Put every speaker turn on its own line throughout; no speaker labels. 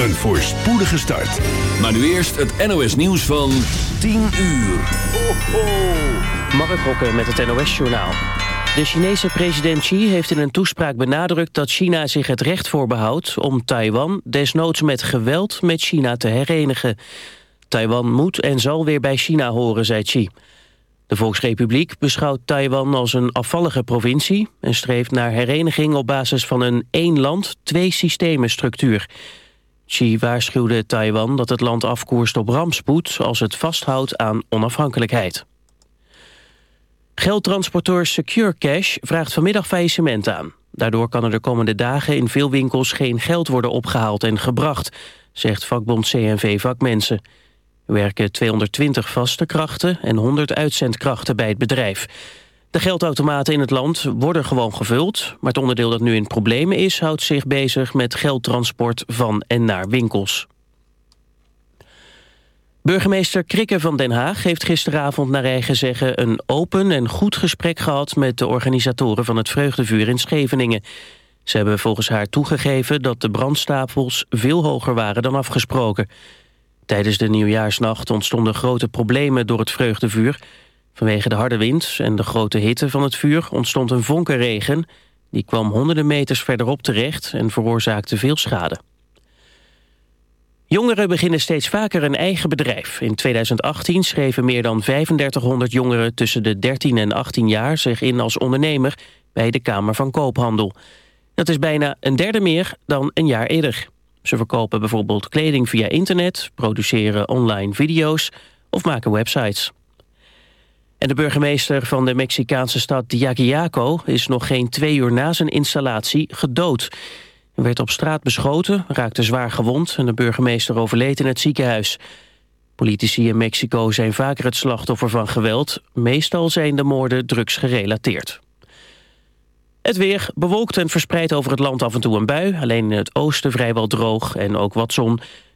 Een voorspoedige start.
Maar nu eerst het NOS nieuws van 10 uur. Ho, ho.
Mark met het NOS Journaal. De Chinese president Xi heeft in een toespraak benadrukt dat China zich het recht voorbehoudt om Taiwan desnoods met geweld met China te herenigen. Taiwan moet en zal weer bij China horen, zei Xi. De Volksrepubliek beschouwt Taiwan als een afvallige provincie... en streeft naar hereniging op basis van een één land, twee systemen structuur. Xi waarschuwde Taiwan dat het land afkoerst op rampspoed... als het vasthoudt aan onafhankelijkheid. Geldtransporteur Secure Cash vraagt vanmiddag faillissement aan. Daardoor kan er de komende dagen in veel winkels geen geld worden opgehaald en gebracht... zegt vakbond CNV Vakmensen. Er werken 220 vaste krachten en 100 uitzendkrachten bij het bedrijf. De geldautomaten in het land worden gewoon gevuld... maar het onderdeel dat nu in problemen is... houdt zich bezig met geldtransport van en naar winkels. Burgemeester Krikke van Den Haag heeft gisteravond naar eigen zeggen... een open en goed gesprek gehad met de organisatoren van het Vreugdevuur in Scheveningen. Ze hebben volgens haar toegegeven dat de brandstapels veel hoger waren dan afgesproken. Tijdens de nieuwjaarsnacht ontstonden grote problemen door het vreugdevuur. Vanwege de harde wind en de grote hitte van het vuur ontstond een vonkenregen. Die kwam honderden meters verderop terecht en veroorzaakte veel schade. Jongeren beginnen steeds vaker een eigen bedrijf. In 2018 schreven meer dan 3500 jongeren tussen de 13 en 18 jaar zich in als ondernemer bij de Kamer van Koophandel. Dat is bijna een derde meer dan een jaar eerder. Ze verkopen bijvoorbeeld kleding via internet, produceren online video's of maken websites. En de burgemeester van de Mexicaanse stad Diaquiaco is nog geen twee uur na zijn installatie gedood. Hij werd op straat beschoten, raakte zwaar gewond en de burgemeester overleed in het ziekenhuis. Politici in Mexico zijn vaker het slachtoffer van geweld. Meestal zijn de moorden drugsgerelateerd. Het weer bewolkt en verspreid over het land af en toe een bui. Alleen in het oosten vrijwel droog en ook wat zon.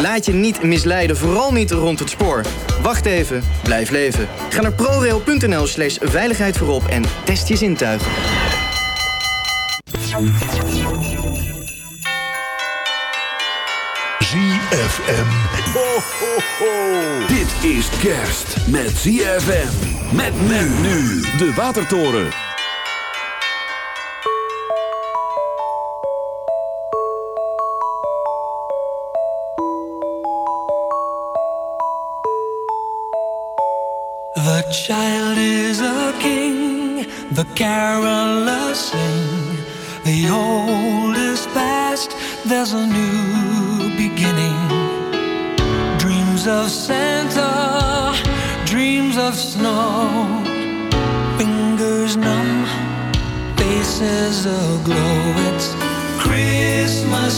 Laat je niet misleiden, vooral niet rond het spoor. Wacht even, blijf leven. Ga naar prorail.nl slash veiligheid voorop en test je zintuigen.
ZFM. Ho, ho, ho. Dit is kerst met ZFM. Met men nu de Watertoren.
child is a king, the carolers sing. The old is past, there's a new beginning. Dreams of Santa, dreams of snow. Fingers numb, faces aglow. It's Christmas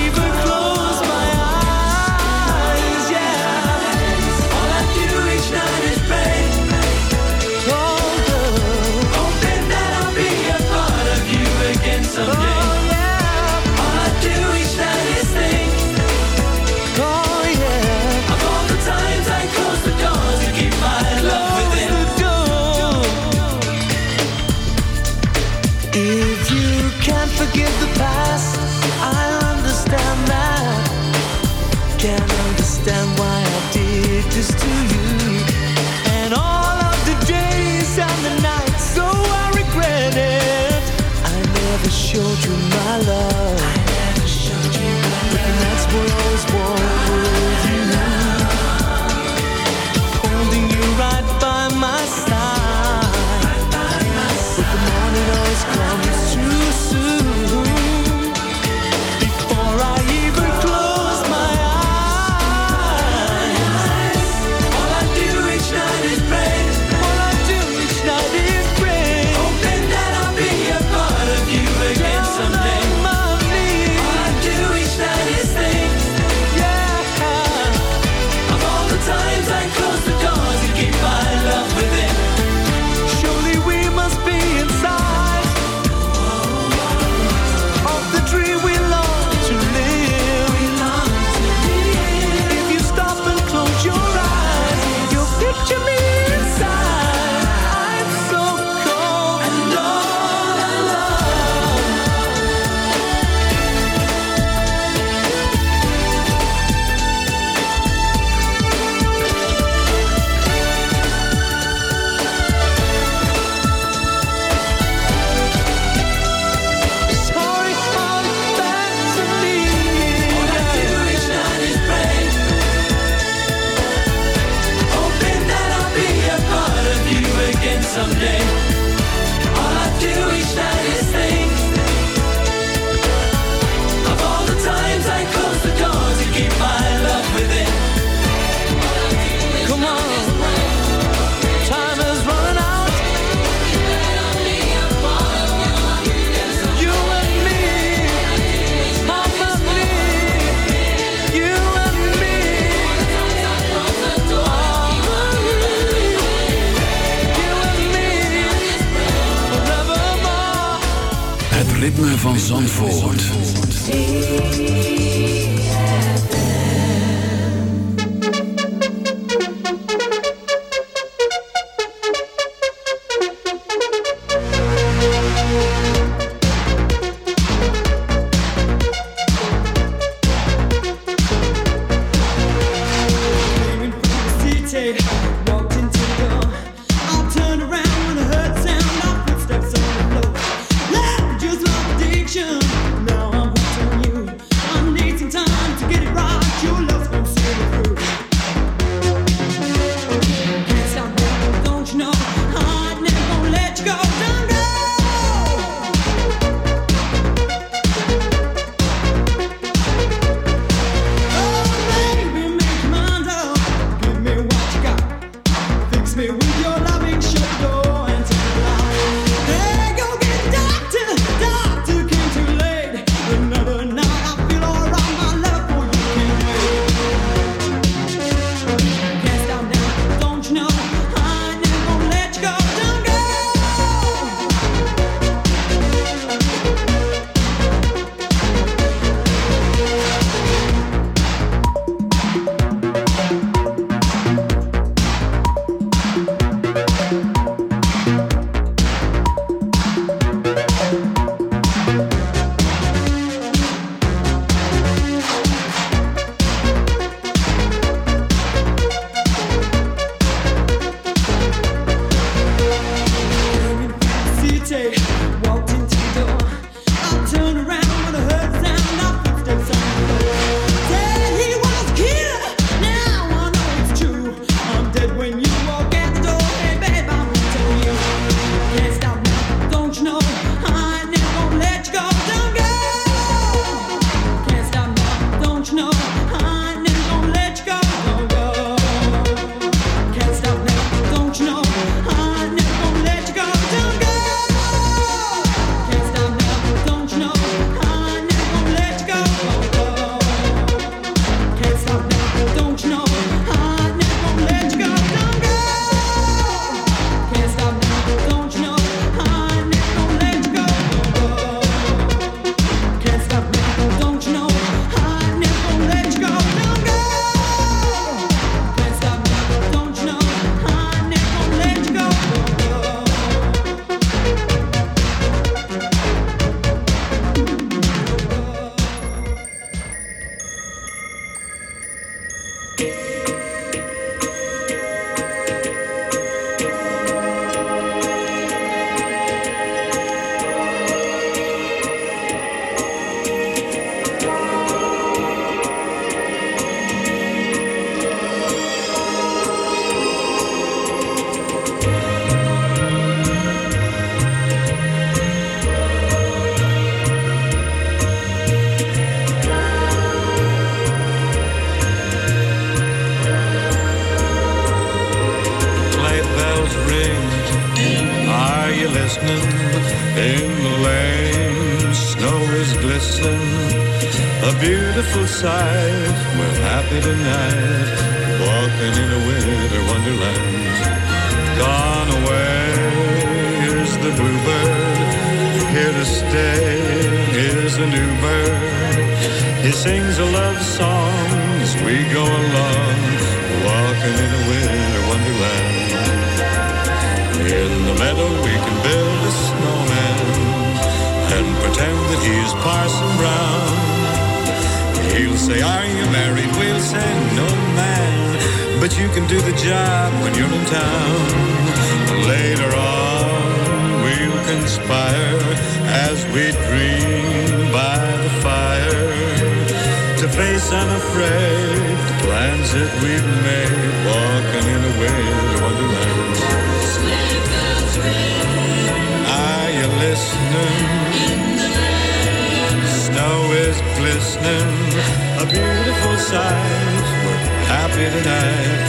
a
beautiful sight. We're happy tonight,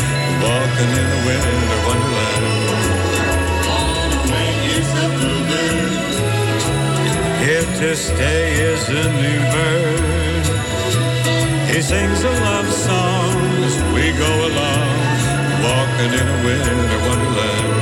walking in a winter wonderland. Here to stay is a new bird, he sings a love song as we go along, walking in a winter wonderland.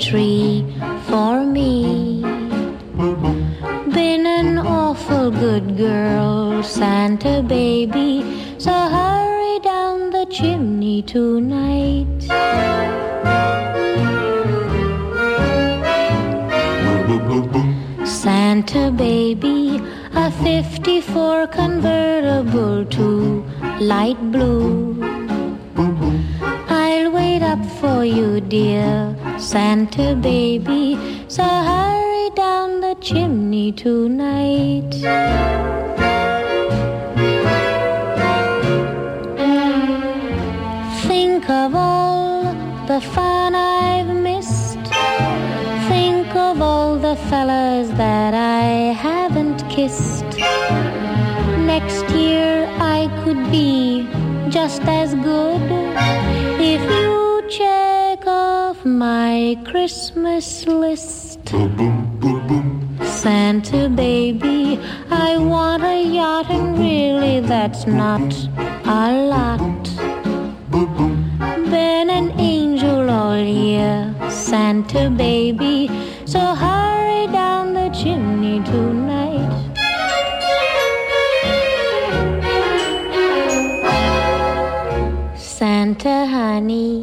tree for me. Been an awful good girl, Santa baby, so hurry down the chimney tonight. Santa baby, a 54 convertible to light blue. I'll wait up for you, dear Santa baby. So hurry down the chimney tonight. Think of all the fun I've missed. Think of all the fellas that I haven't kissed. Next year I could be just as good my Christmas list. Santa baby, I want a yacht, and really that's not a lot. Been an angel all year, Santa baby, so hurry down the chimney tonight. Santa honey,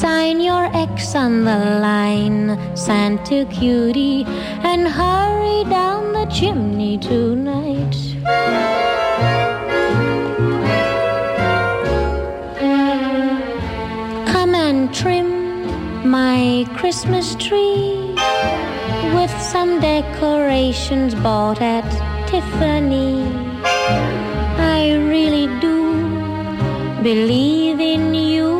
Sign your X on the line, Santa cutie, and hurry down the chimney tonight. Come and trim my Christmas tree with some decorations bought at Tiffany. I really do believe in you.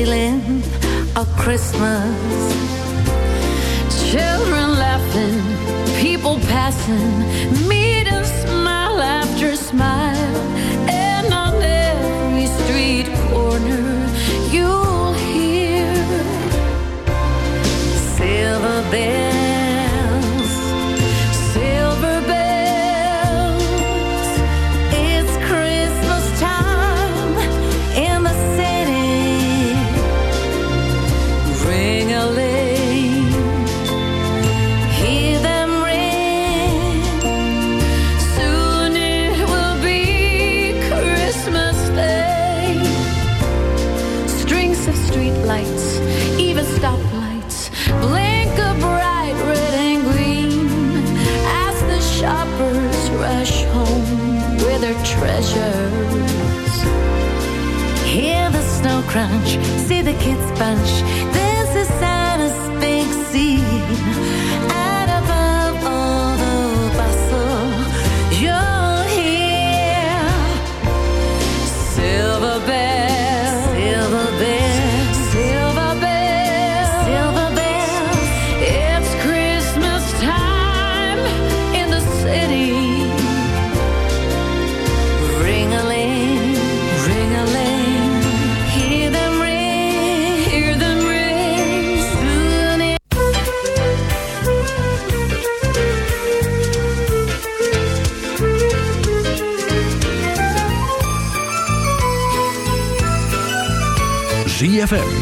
feeling of Christmas. Children laughing, people passing, meet and smile after smile.
bench.